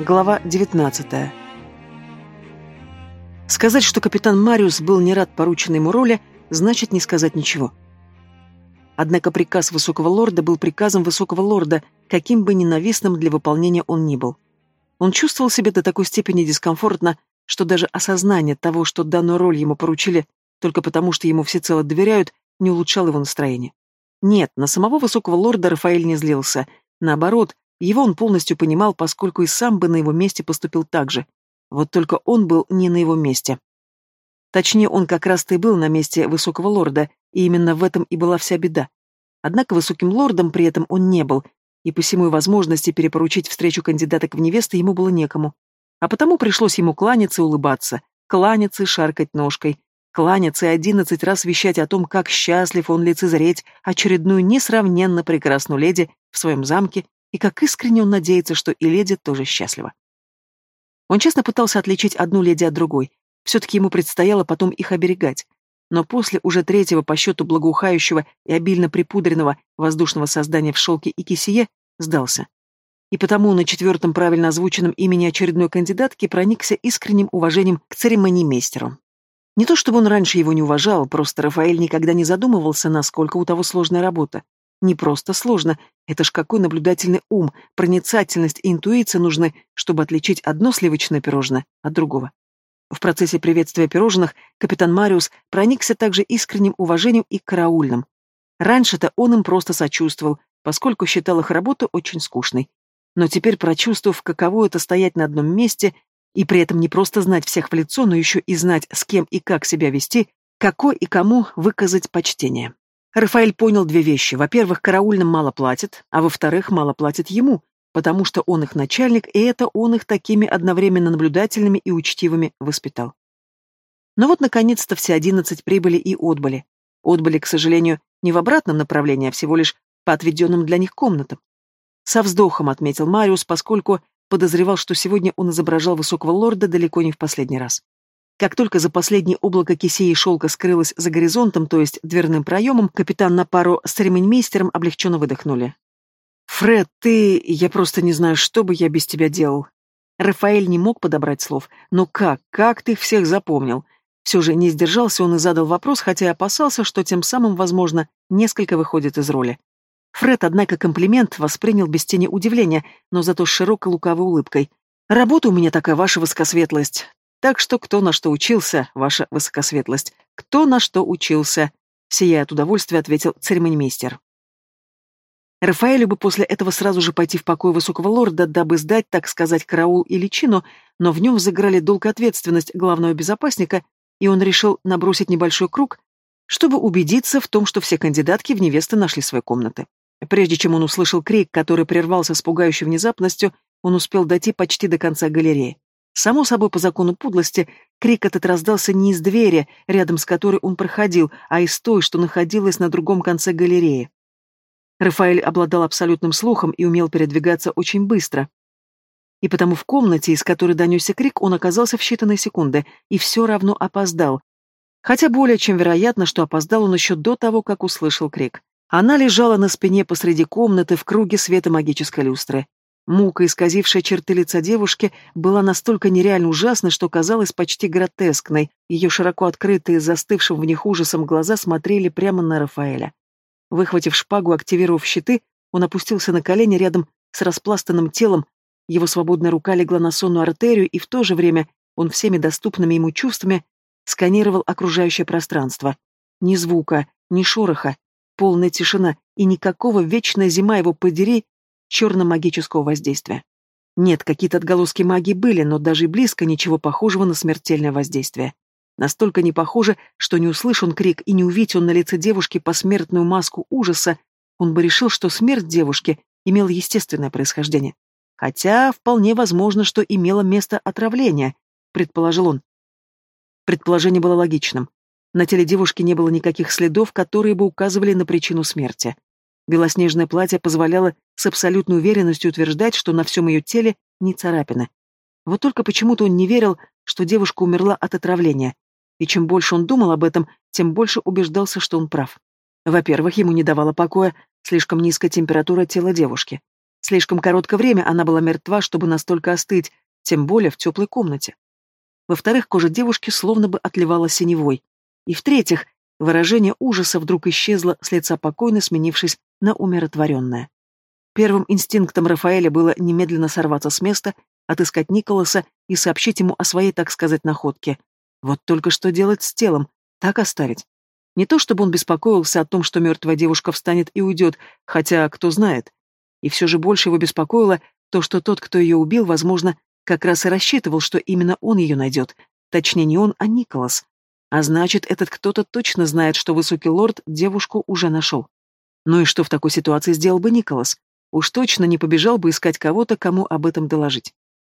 Глава 19. Сказать, что капитан Мариус был не рад порученной ему роли, значит не сказать ничего. Однако приказ высокого лорда был приказом высокого лорда, каким бы ненавистным для выполнения он ни был. Он чувствовал себя до такой степени дискомфортно, что даже осознание того, что данную роль ему поручили только потому, что ему всецело доверяют, не улучшало его настроение. Нет, на самого высокого лорда Рафаэль не злился. Наоборот, его он полностью понимал, поскольку и сам бы на его месте поступил так же. Вот только он был не на его месте. Точнее, он как раз-то и был на месте высокого лорда, и именно в этом и была вся беда. Однако высоким лордом при этом он не был, и посему и возможности перепоручить встречу кандидаток в невесты ему было некому. А потому пришлось ему кланяться и улыбаться, кланяться и шаркать ножкой, кланяться и одиннадцать раз вещать о том, как счастлив он лицезреть очередную несравненно прекрасную леди в своем замке и как искренне он надеется, что и леди тоже счастлива. Он честно пытался отличить одну леди от другой, все-таки ему предстояло потом их оберегать. Но после уже третьего по счету благоухающего и обильно припудренного воздушного создания в шелке и кисее сдался. И потому на четвертом правильно озвученном имени очередной кандидатки проникся искренним уважением к церемонимейстеру. Не то чтобы он раньше его не уважал, просто Рафаэль никогда не задумывался, насколько у того сложная работа. Не просто сложно, это ж какой наблюдательный ум, проницательность и интуиция нужны, чтобы отличить одно сливочное пирожное от другого. В процессе приветствия пирожных капитан Мариус проникся также искренним уважением и караульным. Раньше-то он им просто сочувствовал, поскольку считал их работу очень скучной. Но теперь, прочувствовав, каково это стоять на одном месте и при этом не просто знать всех в лицо, но еще и знать, с кем и как себя вести, какой и кому выказать почтение. Рафаэль понял две вещи. Во-первых, караульным мало платят, а во-вторых, мало платят ему, потому что он их начальник, и это он их такими одновременно наблюдательными и учтивыми воспитал. Но вот, наконец-то, все одиннадцать прибыли и отбыли. Отбыли, к сожалению, не в обратном направлении, а всего лишь по отведенным для них комнатам. Со вздохом отметил Мариус, поскольку подозревал, что сегодня он изображал высокого лорда далеко не в последний раз. Как только за последнее облако кисей и шелка скрылось за горизонтом, то есть дверным проемом, капитан на пару с ремень-мейстером облегченно выдохнули. «Фред, ты... Я просто не знаю, что бы я без тебя делал». Рафаэль не мог подобрать слов. «Но как? Как ты всех запомнил?» Все же не сдержался он и задал вопрос, хотя и опасался, что тем самым, возможно, несколько выходит из роли. Фред, однако, комплимент воспринял без тени удивления, но зато с широкой лукавой улыбкой. «Работа у меня такая, ваша высокосветлость. Так что кто на что учился, ваша высокосветлость? Кто на что учился?» Сияя от удовольствия, ответил церемонимейстер. Рафаэлю бы после этого сразу же пойти в покой высокого лорда, дабы сдать, так сказать, караул и личину, но в нем заграли долг и ответственность главного безопасника, и он решил набросить небольшой круг, чтобы убедиться в том, что все кандидатки в невесты нашли свои комнаты. Прежде чем он услышал крик, который прервался с пугающей внезапностью, он успел дойти почти до конца галереи. Само собой, по закону подлости, крик этот раздался не из двери, рядом с которой он проходил, а из той, что находилась на другом конце галереи. Рафаэль обладал абсолютным слухом и умел передвигаться очень быстро. И потому в комнате, из которой донесся крик, он оказался в считанные секунды и все равно опоздал. Хотя более чем вероятно, что опоздал он еще до того, как услышал крик. Она лежала на спине посреди комнаты в круге света магической люстры. Мука, исказившая черты лица девушки, была настолько нереально ужасной, что казалась почти гротескной. Ее широко открытые, застывшим в них ужасом глаза смотрели прямо на Рафаэля. Выхватив шпагу, активировав щиты, он опустился на колени рядом с распластанным телом, его свободная рука легла на сонную артерию, и в то же время он всеми доступными ему чувствами сканировал окружающее пространство. Ни звука, ни шороха, полная тишина и никакого вечная зима его подери черно-магического воздействия. Нет, какие-то отголоски магии были, но даже и близко ничего похожего на смертельное воздействие. Настолько не похоже, что не услышан крик и не увидел он на лице девушки посмертную маску ужаса, он бы решил, что смерть девушки имела естественное происхождение. Хотя вполне возможно, что имело место отравление, предположил он. Предположение было логичным. На теле девушки не было никаких следов, которые бы указывали на причину смерти. Белоснежное платье позволяло с абсолютной уверенностью утверждать, что на всем ее теле не царапины. Вот только почему-то он не верил, что девушка умерла от отравления. И чем больше он думал об этом, тем больше убеждался, что он прав. Во-первых, ему не давала покоя слишком низкая температура тела девушки. Слишком короткое время она была мертва, чтобы настолько остыть, тем более в теплой комнате. Во-вторых, кожа девушки словно бы отливала синевой. И в-третьих, выражение ужаса вдруг исчезло с лица покойно, сменившись на умиротворенное. Первым инстинктом Рафаэля было немедленно сорваться с места, отыскать Николаса и сообщить ему о своей, так сказать, находке. Вот только что делать с телом? Так оставить? Не то чтобы он беспокоился о том, что мертвая девушка встанет и уйдет, хотя кто знает. И все же больше его беспокоило то, что тот, кто ее убил, возможно, как раз и рассчитывал, что именно он ее найдет. Точнее, не он, а Николас. А значит, этот кто-то точно знает, что высокий лорд девушку уже нашел. Ну и что в такой ситуации сделал бы Николас? Уж точно не побежал бы искать кого-то, кому об этом доложить.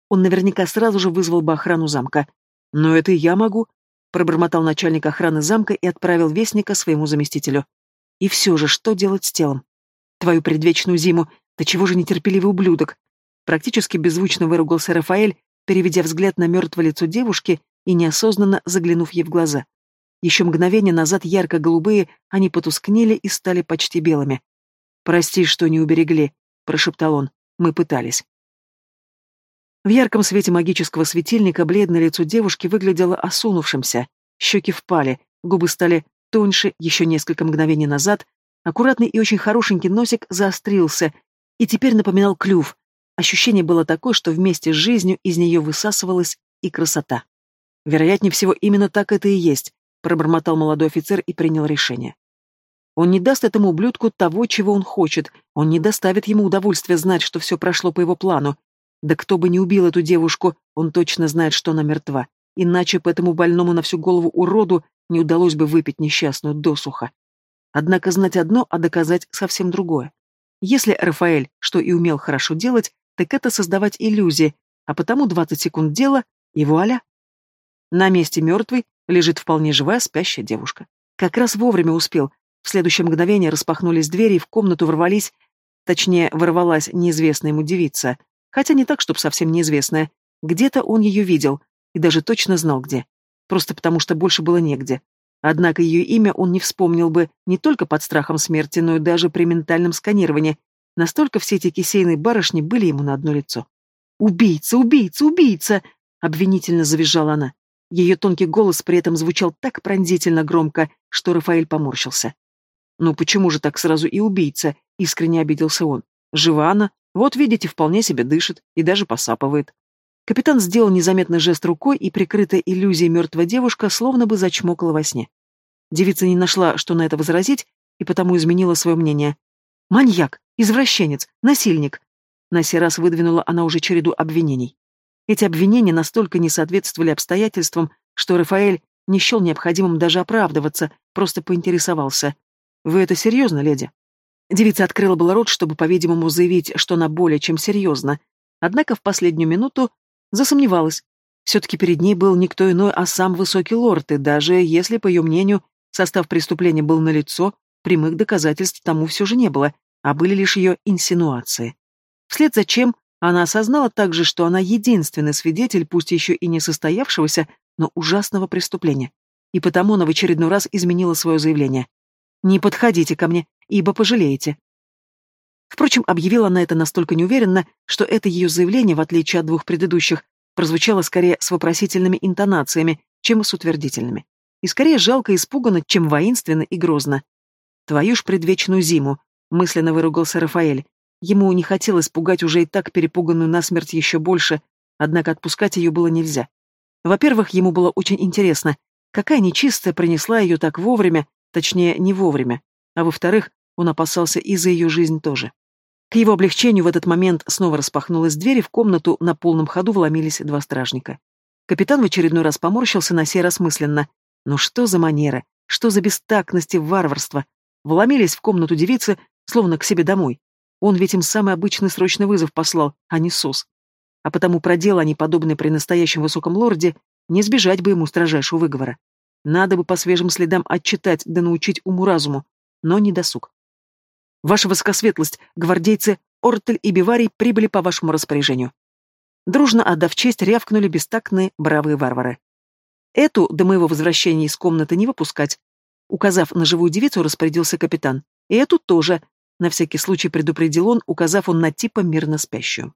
Он наверняка сразу же вызвал бы охрану замка. «Но это я могу», — пробормотал начальник охраны замка и отправил вестника своему заместителю. «И все же, что делать с телом? Твою предвечную зиму, да чего же нетерпеливый ублюдок?» Практически беззвучно выругался Рафаэль, переведя взгляд на мертвое лицо девушки и неосознанно заглянув ей в глаза. Еще мгновение назад ярко-голубые, они потускнели и стали почти белыми. «Прости, что не уберегли», — прошептал он. «Мы пытались». В ярком свете магического светильника бледное лицо девушки выглядело осунувшимся, щеки впали, губы стали тоньше еще несколько мгновений назад, аккуратный и очень хорошенький носик заострился и теперь напоминал клюв. Ощущение было такое, что вместе с жизнью из нее высасывалась и красота. Вероятнее всего, именно так это и есть, пробормотал молодой офицер и принял решение. Он не даст этому ублюдку того, чего он хочет, он не доставит ему удовольствия знать, что все прошло по его плану, да кто бы не убил эту девушку, он точно знает, что она мертва. Иначе по этому больному на всю голову уроду не удалось бы выпить несчастную досуха. Однако знать одно, а доказать совсем другое. Если Рафаэль, что и умел хорошо делать, так это создавать иллюзии, а потому 20 секунд дела, и вуаля. На месте мертвой лежит вполне живая спящая девушка. Как раз вовремя успел. В следующее мгновение распахнулись двери, и в комнату ворвались, точнее, ворвалась неизвестная ему девица, Хотя не так, чтобы совсем неизвестная. Где-то он ее видел, и даже точно знал где. Просто потому, что больше было негде. Однако ее имя он не вспомнил бы не только под страхом смерти, но и даже при ментальном сканировании. Настолько все эти кисейные барышни были ему на одно лицо. «Убийца! Убийца! Убийца!» — обвинительно завизжала она. Ее тонкий голос при этом звучал так пронзительно громко, что Рафаэль поморщился. «Ну почему же так сразу и убийца?» — искренне обиделся он. «Жива она, вот, видите, вполне себе дышит и даже посапывает. Капитан сделал незаметный жест рукой, и прикрытая иллюзией мертвая девушка словно бы зачмокала во сне. Девица не нашла, что на это возразить, и потому изменила свое мнение. «Маньяк! Извращенец! Насильник!» На сей раз выдвинула она уже череду обвинений. Эти обвинения настолько не соответствовали обстоятельствам, что Рафаэль не счел необходимым даже оправдываться, просто поинтересовался. «Вы это серьезно, леди?» Девица открыла было рот, чтобы, по-видимому, заявить, что она более чем серьезно, однако в последнюю минуту засомневалась. Все-таки перед ней был никто иной, а сам высокий лорд, и даже если, по ее мнению, состав преступления был налицо, прямых доказательств тому все же не было, а были лишь ее инсинуации. Вслед за чем она осознала также, что она единственный свидетель, пусть еще и не состоявшегося, но ужасного преступления. И потому она в очередной раз изменила свое заявление. «Не подходите ко мне, ибо пожалеете». Впрочем, объявила она это настолько неуверенно, что это ее заявление, в отличие от двух предыдущих, прозвучало скорее с вопросительными интонациями, чем с утвердительными. И скорее жалко и испуганно, чем воинственно и грозно. «Твою ж предвечную зиму», — мысленно выругался Рафаэль. Ему не хотелось пугать уже и так перепуганную насмерть еще больше, однако отпускать ее было нельзя. Во-первых, ему было очень интересно, какая нечистая принесла ее так вовремя, Точнее, не вовремя. А во-вторых, он опасался и за ее жизнь тоже. К его облегчению в этот момент снова распахнулась дверь, и в комнату на полном ходу вломились два стражника. Капитан в очередной раз поморщился на сей раз мысленно. Ну что за манера? Что за бестактность и варварство? Вломились в комнату девицы, словно к себе домой. Он ведь им самый обычный срочный вызов послал, а не СОС. А потому проделал они подобное при настоящем высоком лорде, не сбежать бы ему строжайшего выговора. Надо бы по свежим следам отчитать да научить уму-разуму, но не досуг. Ваша высокосветлость, гвардейцы Ортель и Биварий прибыли по вашему распоряжению. Дружно отдав честь, рявкнули бестактные бравые варвары. Эту до моего возвращения из комнаты не выпускать. Указав на живую девицу, распорядился капитан. И эту тоже. На всякий случай предупредил он, указав он на типа мирно спящую.